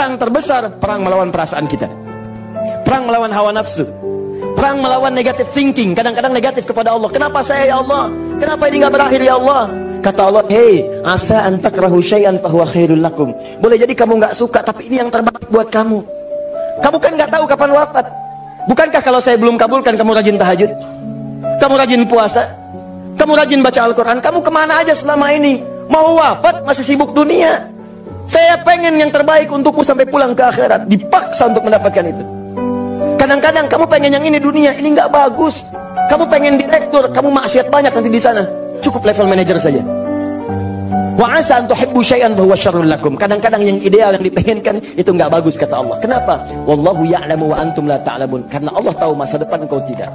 perang terbesar perang melawan perasaan kita. Perang melawan hawa nafsu. Perang melawan negatif thinking, kadang-kadang negatif kepada Allah. Kenapa saya ya Allah? Kenapa ini nggak berakhir ya Allah? Kata Allah, "Hei, asa an takrahu syai'an fahuwa khairul lakum." Boleh jadi kamu nggak suka, tapi ini yang terbaik buat kamu. Kamu kan nggak tahu kapan wafat. Bukankah kalau saya belum kabulkan kamu rajin tahajud? Kamu rajin puasa? Kamu rajin baca Al-Quran? Kamu ke mana aja selama ini? Mau wafat masih sibuk dunia. Saya pengen yang terbaik untukku sampai pulang ke akhirat. Dipaksa untuk mendapatkan itu. Kadang-kadang kamu pengen yang ini dunia, ini nggak bagus. Kamu pengen direktur, kamu maksiat banyak nanti di sana. Cukup level manager saja. Wa asa tuhibbu syai'an lakum. Kadang-kadang yang ideal yang dipengenkan itu nggak bagus kata Allah. Kenapa? Wallahu ya'lamu wa antum la ta'lamun. Karena Allah tahu masa depan engkau tidak.